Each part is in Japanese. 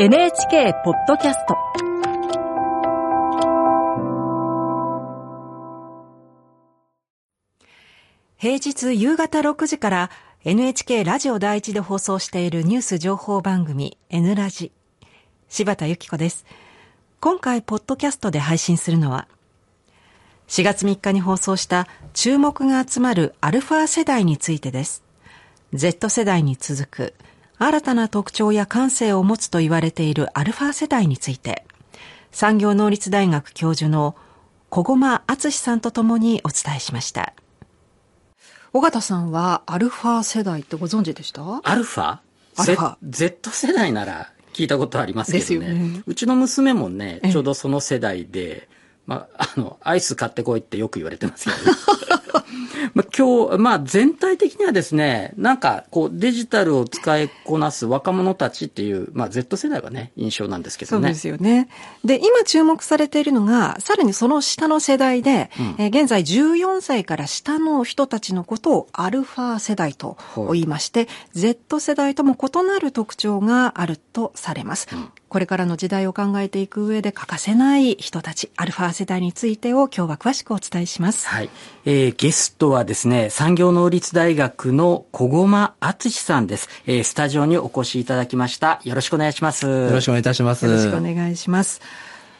NHK ポッドキャスト。平日夕方6時から NHK ラジオ第一で放送しているニュース情報番組 N ラジ。柴田由紀子です。今回ポッドキャストで配信するのは4月3日に放送した注目が集まるアルファ世代についてです。Z 世代に続く新たな特徴や感性を持つと言われているアルファ世代について産業能率大学教授の小駒敦さんとともにお伝えしました。尾形さんはアルファ世代ってご存知でした？アルファ？アルファ。Z, Z 世代なら聞いたことありますけどね。ね。うちの娘もね、ちょうどその世代で、まあ、あの、アイス買ってこいってよく言われてますけど、まあ、今日、まあ、全体的にはですね、なんか、こう、デジタルを使いこなす若者たちっていう、まあ、Z 世代はね、印象なんですけどね。そうですよね。で、今注目されているのが、さらにその下の世代で、うんえー現在14歳から下の人たちのことをアルファ世代と言いまして、Z 世代とも異なる特徴があるとされます。うんこれからの時代を考えていく上で欠かせない人たち、アルファ世代についてを今日は詳しくお伝えします。はい。えーゲストはですね、産業能率大学の小駒敦さんです。えースタジオにお越しいただきました。よろしくお願いします。よろしくお願いいたします。よろしくお願いします。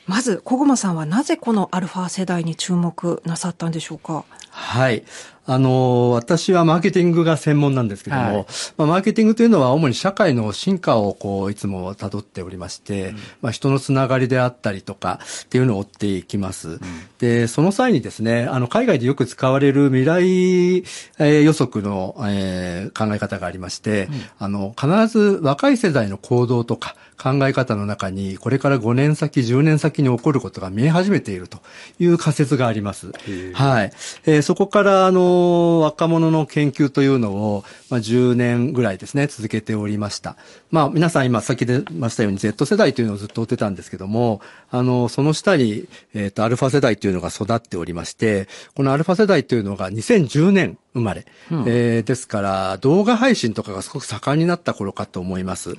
まず、小駒さんはなぜこのアルファ世代に注目なさったんでしょうか？はい。あの、私はマーケティングが専門なんですけども、はいまあ、マーケティングというのは主に社会の進化をこう、いつも辿っておりまして、まあ、人のつながりであったりとかっていうのを追っていきます。で、その際にですね、あの、海外でよく使われる未来、えー予測の、えー考え方がありまして、あの、必ず若い世代の行動とか考え方の中に、これから5年先、10年先に起こることが見え始めているという仮説があります。はい。えーそこから、あの、若者の研究というのを、まあ、10年ぐらいですね、続けておりました。まあ、皆さん今、先で出ましたように Z 世代というのをずっと追ってたんですけども、あの、その下に、えっ、と、アルファ世代というのが育っておりまして、このアルファ世代というのが2010年生まれ。えーですから、動画配信とかがすごく盛んになった頃かと思います。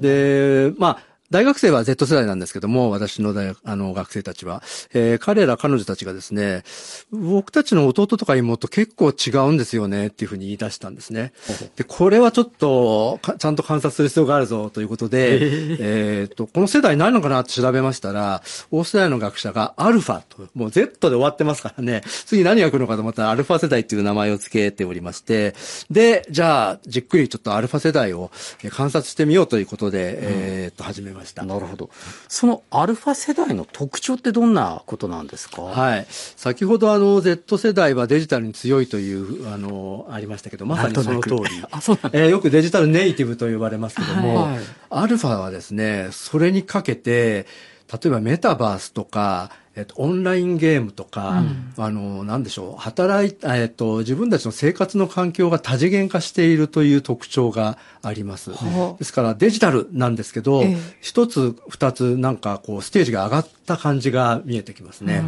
で、まあ、大学生は Z 世代なんですけども、私の大学、あの、学生たちは、えー彼ら、彼女たちがですね、僕たちの弟とか妹結構違うんですよね、っていうふうに言い出したんですね。で、これはちょっと、かちゃんと観察する必要があるぞ、ということで、えっと、この世代何なのかなって調べましたら、大世代の学者がアルファと、もう Z で終わってますからね、次何が来るのかと思ったらアルファ世代っていう名前を付けておりまして、で、じゃあ、じっくりちょっとアルファ世代をえー観察してみようということで、えっと、始めました。なるほど。そのアルファ世代の特徴ってどんなことなんですか？はい。先ほどあの、Z 世代はデジタルに強いという、あの、ありましたけど、まさにその通り。あ、そうなんえーよくデジタルネイティブと呼ばれますけども、はいアルファはですね、それにかけて、例えばメタバースとか、えっと、オンラインゲームとか、あの、なんでしょう、働い、えっと、自分たちの生活の環境が多次元化しているという特徴があります。はあですからデジタルなんですけど、ええ一つ、二つ、なんかこう、ステージが上がった感じが見えてきますね。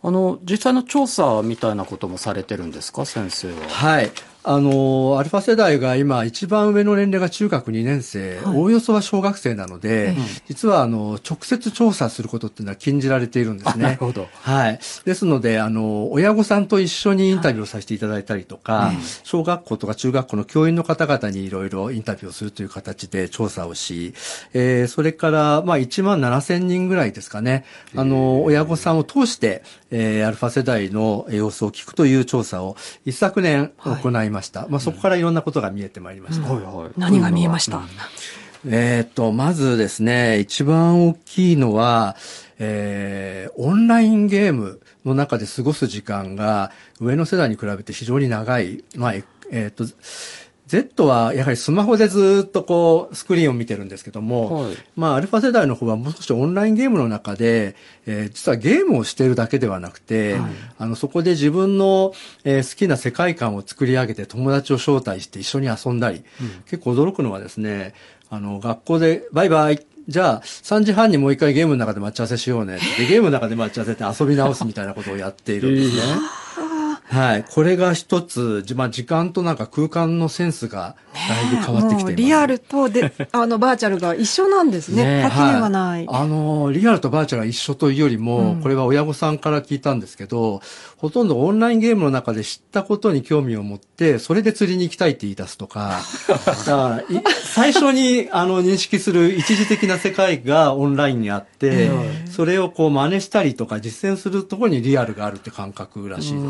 あの、実際の調査みたいなこともされてるんですか、先生は？はい。あの、アルファ世代が今一番上の年齢が中学2年生、おおよそは小学生なので、実はあの、直接調査することっていうのは禁じられているんですね。あ なるほど。はい。ですので、あの、親御さんと一緒にインタビューをさせていただいたりとか、小学校とか中学校の教員の方々にいろいろインタビューをするという形で調査をし、えーそれから、まあ、1万7千人ぐらいですかね、あの、親御さんを通して、えーアルファ世代の様子を聞くという調査を一昨年行いました。まあ、そこからいろんなことが見えてまいりました。はいはい。何が見えました、えーっと、まずですね、一番大きいのは、えーオンラインゲームの中で過ごす時間が上の世代に比べて非常に長い。まあ、ええーっと、Z はやはりスマホでずっとこうスクリーンを見てるんですけども、はいまあアルファ世代の方はもう少しオンラインゲームの中で、えー実はゲームをしているだけではなくて、あのそこで自分の、えー好きな世界観を作り上げて友達を招待して一緒に遊んだり、結構驚くのはですね、あの学校でバイバイじゃあ、3時半にもう一回ゲームの中で待ち合わせしようねって。で、ゲームの中で待ち合わせて遊び直すみたいなことをやっているんですね。はい。これが一つ、まあ、時間となんか空間のセンスがだいぶ変わってきています。リアルとで、あの、バーチャルが一緒なんですね。垣根がない、はい。あの、リアルとバーチャルが一緒というよりも、うん、これは親御さんから聞いたんですけど、ほとんどオンラインゲームの中で知ったことに興味を持って、それで釣りに行きたいって言い出すとか、だから最初にあの認識する一時的な世界がオンラインにあって、それをこう真似したりとか実践するところにリアルがあるって感覚らしいです。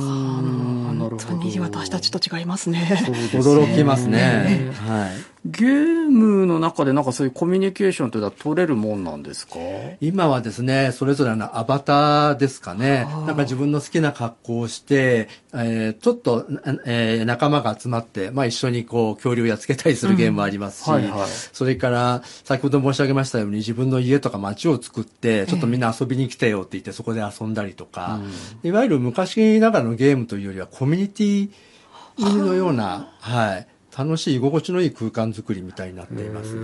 本当に私たちと違いますね。驚きますね。はい。ゲームの中でなんかそういうコミュニケーションというのは取れるもんなんですか？今はですね、それぞれのアバターですかね。なんか自分の好きな格好をして、えー、ちょっと、えー、仲間が集まって、まあ一緒にこう恐竜やっつけたりするゲームもありますし、うん。はいはい、それから先ほど申し上げましたように自分の家とか街を作って、ちょっとみんな遊びに来てよって言ってそこで遊んだりとか、うん、いわゆる昔ながらのゲームというよりはコミュニティのような、はい。楽しい居心地のいい空間づくりみたいになっています。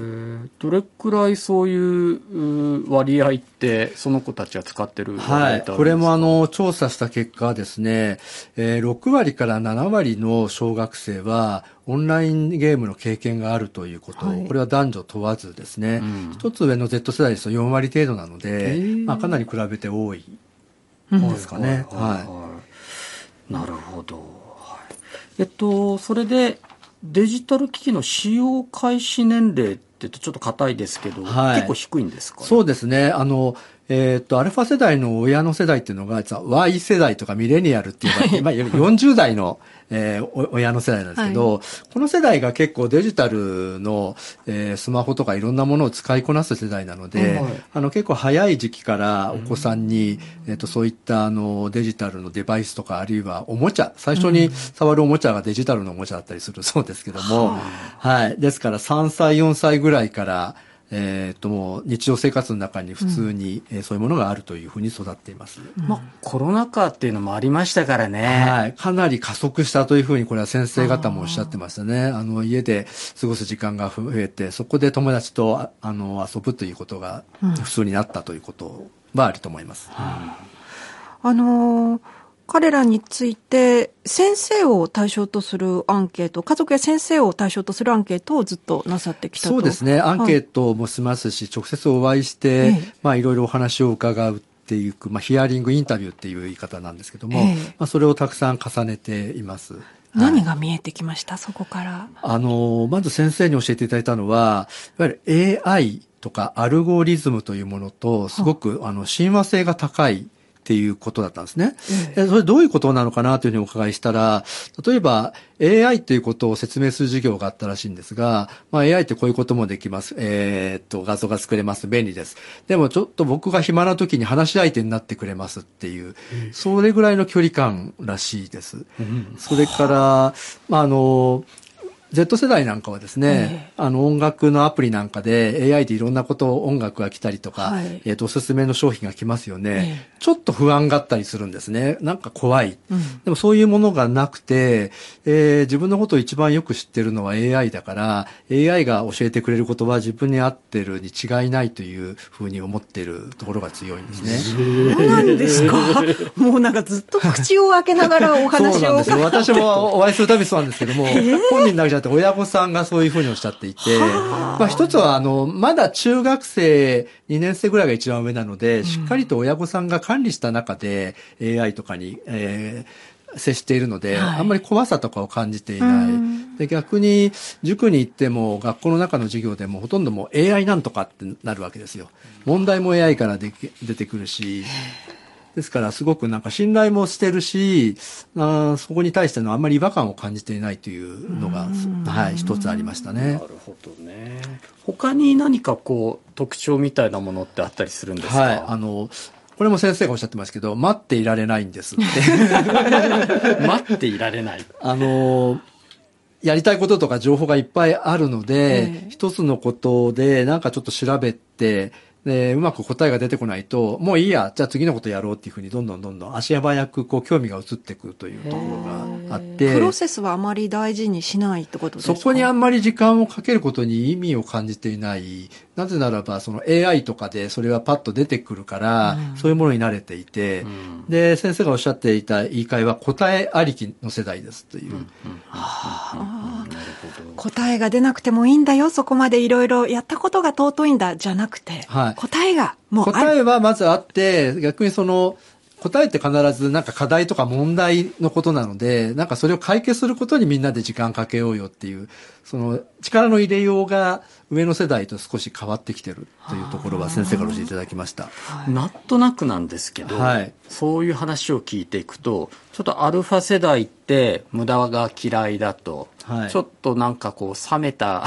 どれくらいそういう割合ってその子たちが使ってるはい。これもあの調査した結果はですね、えー、6割から7割の小学生はオンラインゲームの経験があるということ、はい、これは男女問わずですね、うん、一つ上の Z 世代ですと4割程度なので、まあ、かなり比べて多い。ですかね、はい、なるほど、えっとそれでデジタル機器の使用開始年齢ってちょっと硬いですけど、はい、結構低いんですか、ね、そうですね。あの、えっ、と、アルファ世代の親の世代っていうのが、実は Y 世代とかミレニアルっていう、今、40代のえー、親の世代なんですけど、はい、この世代が結構デジタルの、えー、スマホとかいろんなものを使いこなす世代なので、はい、あの結構早い時期からお子さんに、うん、えっ、ー、とそういったあのデジタルのデバイスとかあるいはおもちゃ、最初に触るおもちゃがデジタルのおもちゃだったりするそうですけども、うん、はい。ですから3歳、4歳ぐらいから、えー、っともう日常生活の中に普通に、うん、えー、そういうものがあるというふうに育っています、まあ、コロナ禍っていうのもありましたからね、はい、かなり加速したというふうにこれは先生方もおっしゃってましたね。あの家で過ごす時間が増えてそこで友達とあの遊ぶということが普通になったということはあると思います、うん、あのー彼らについて先生を対象とするアンケート、家族や先生を対象とするアンケートをずっとなさってきたそうですね。アンケートもしますし、はい、直接お会いして、まあいろいろお話を伺うっていう、まあヒアリングインタビューっていう言い方なんですけども、えまあそれをたくさん重ねています。何が見えてきました、そこから。あの、まず先生に教えていただいたのは、いわゆる AI とかアルゴリズムというものと、すごく、あの、親和性が高いっていうことだったんですね。えそれどういうことなのかなというふうにお伺いしたら、例えば AI ということを説明する授業があったらしいんですが、まあ、AI ってこういうこともできます。えー、っと、画像が作れます。便利です。でもちょっと僕が暇な時に話し相手になってくれますっていう、それぐらいの距離感らしいです。それから、まあ、あの、Z 世代なんかはですね、えー、あの音楽のアプリなんかで AI でいろんなこと音楽が来たりとか、はい、えっ、ー、とおすすめの商品が来ますよね、えー、ちょっと不安があったりするんですね。なんか怖い。うん、でもそういうものがなくて、えー、自分のことを一番よく知ってるのは AI だから、AI が教えてくれることは自分に合ってるに違いないというふうに思っているところが強いんですね。そうなんですか？もうなんかずっと口を開けながらお話を。そうなんですよ。私もお会いするたびそうなんですけども、本人だけじゃって親御さんがそういうふうにおっしゃっていて、まあ一つはあの、まだ中学生2年生ぐらいが一番上なので、しっかりと親御さんが管理した中で AI とかに、えー、接しているので、はい、あんまり怖さとかを感じていない。で逆に塾に行っても学校の中の授業でもほとんどもう AI なんとかってなるわけですよ。問題も AI からで出てくるし、ですから、すごくなんか信頼もしてるし、あそこに対してのあんまり違和感を感じていないというのが、はい、一つありましたね。なるほどね。他に何かこう、特徴みたいなものってあったりするんですか？はい、あの、これも先生がおっしゃってますけど、待っていられないんですって。待っていられない。あの、やりたいこととか情報がいっぱいあるので、えー、一つのことでなんかちょっと調べて、で、うまく答えが出てこないと、もういいや、じゃあ次のことやろうっていうふうに、どんどんどんどん足早くこう興味が移っていくというところがあって。プロセスはあまり大事にしないってことですか？そこにあんまり時間をかけることに意味を感じていないなぜならば、その AI とかでそれはパッと出てくるから、そういうものに慣れていて、ん。で、先生がおっしゃっていた言い換えは答えありきの世代ですという。答えが出なくてもいいんだよ、そこまでいろいろやったことが尊いんだ、じゃなくて、はい。答えがもう。答えはまずあって、逆にその、答えって必ずなんか課題とか問題のことなので、なんかそれを解決することにみんなで時間かけようよっていう、その力の入れようが上の世代と少し変わってきてるというところは先生から教えていただきました。なんとなくなんですけど、はい。そういう話を聞いていくと、ちょっとアルファ世代って無駄が嫌いだと、はい。ちょっとなんかこう冷めた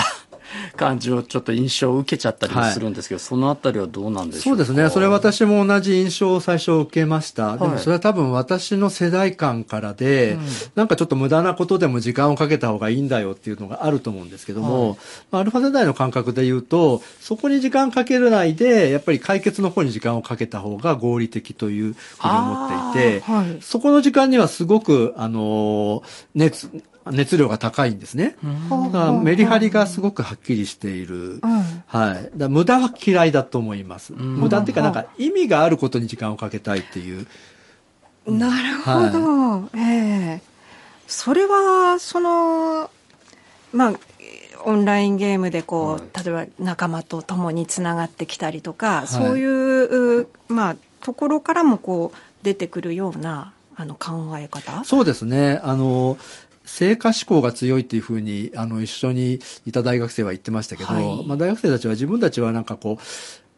感じをちょっと印象を受けちゃったりもするんですけど、そのあたりはどうなんでしそううですね。それは私も同じ印象を最初受けました。でもはいそれは多分私の世代間からで、なんかちょっと無駄なことでも時間をかけた方がいいんだよっていうのがあると思うんですけども、まあアルファ世代の感覚で言うと、そこに時間かけるないで、やっぱり解決の方に時間をかけた方が合理的というふうに思っていて、はい。そこの時間にはすごく、あの、熱、熱量が高いんですね。だからメリハリがすごくはっきりしている。うんはい。だ無駄は嫌いだと思います。無駄っていうか、なんか意味があることに時間をかけたいっていう。なるほど。ええそれは、その、まあ、オンラインゲームでこう、例えば仲間と共につながってきたりとか、いそういう、うまあ、ところからもこう、出てくるような、あの、考え方？そうですね。あの、成果志向が強いっていうふうに、あの、一緒にいた大学生は言ってましたけど、はいまあ大学生たちは自分たちはなんかこう、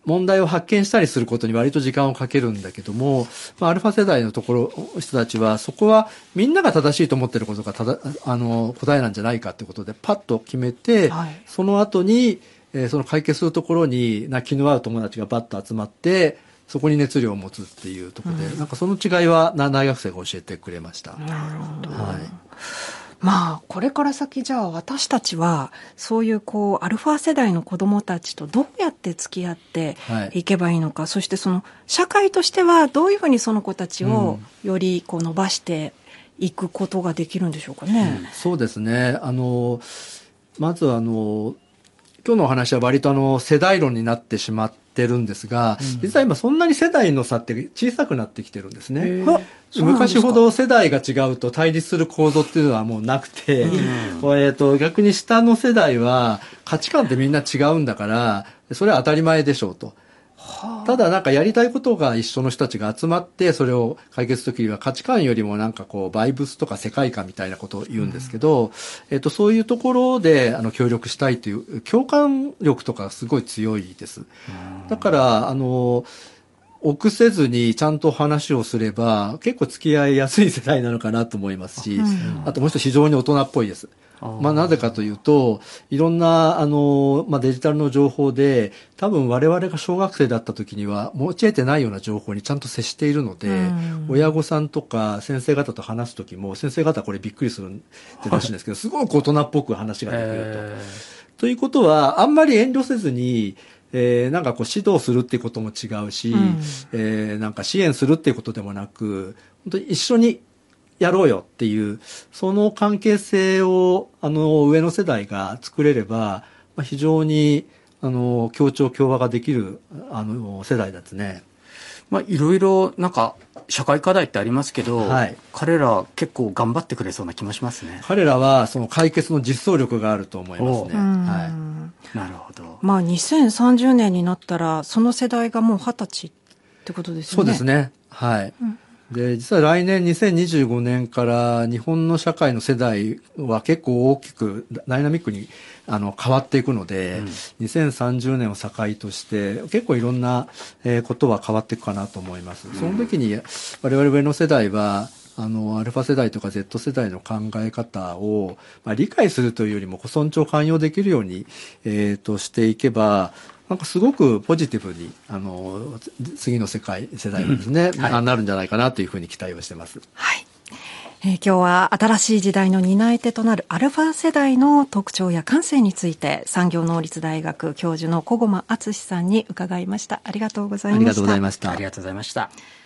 問題を発見したりすることに割と時間をかけるんだけども、まあ、アルファ世代のところ、人たちは、そこはみんなが正しいと思ってることがただ、あの、答えなんじゃないかってことで、パッと決めて、はいその後に、えーその解決するところに、な気の合う友達がバッと集まって、そこに熱量を持つっていうところで、なんかその違いはな大学生が教えてくれました。なるほど。はい。まあ、これから先じゃあ私たちは、そういうこう、アルファ世代の子供たちとどうやって付き合ってはいいけばいいのか、そしてその、社会としてはどういうふうにその子たちをよりこう伸ばしていくことができるんでしょうかね。そうですね。あの、まずあの、今日のお話は割とあの、世代論になってしまってるんですが、実は今そんなに世代の差って小さくなってきてるんですね。昔ほど世代が違うと対立する構造っていうのはもうなくて、えっと、逆に下の世代は価値観ってみんな違うんだから、それは当たり前でしょうと。ただなんかやりたいことが一緒の人たちが集まってそれを解決するときには価値観よりもなんかこうバイブスとか世界観みたいなことを言うんですけど、えっとそういうところであの協力したいという共感力とかすごい強いです。だからあの臆せずにちゃんと話をすれば結構付き合いやすい世代なのかなと思いますし、あともう一つ非常に大人っぽいです。まあなぜかというと、いろんな、あの、まあデジタルの情報で、多分我々が小学生だった時には持ち得てないような情報にちゃんと接しているので、うん。親御さんとか先生方と話す時も、先生方これびっくりするってらしいんですけど、すごく大人っぽく話ができると。えということは、あんまり遠慮せずに、えーなんかこう指導するっていうことも違うし、うん。えーなんか支援するっていうことでもなく、本当に一緒にやろうよっていう、その関係性を、あの、上の世代が作れれば、まあ、非常に、あの、協調協和ができる、あの、世代ですね。まあ、いろいろ、なんか、社会課題ってありますけど、はい彼ら結構頑張ってくれそうな気もしますね。彼らは、その解決の実装力があると思いますね。うんはい。なるほど。まあ、2030年になったら、その世代がもう二十歳ってことですよね。そうですね。はい。で、実は来年2025年から日本の社会の世代は結構大きくダイナミックにあの変わっていくので、2030年を境として結構いろんなえーことは変わっていくかなと思います。その時に我々上の世代はあの、アルファ世代とか Z 世代の考え方を、まあ、理解するというよりも尊重寛容できるように、えー、としていけば、なんかすごくポジティブに、あの、次の世界、世代がですね、あなるんじゃないかなというふうに期待をしてます。はい。えー今日は新しい時代の担い手となるアルファ世代の特徴や感性について産業能率大学教授の小駒敦さんに伺いました。ありがとうございました。ありがとうございましたあり。がとうございました。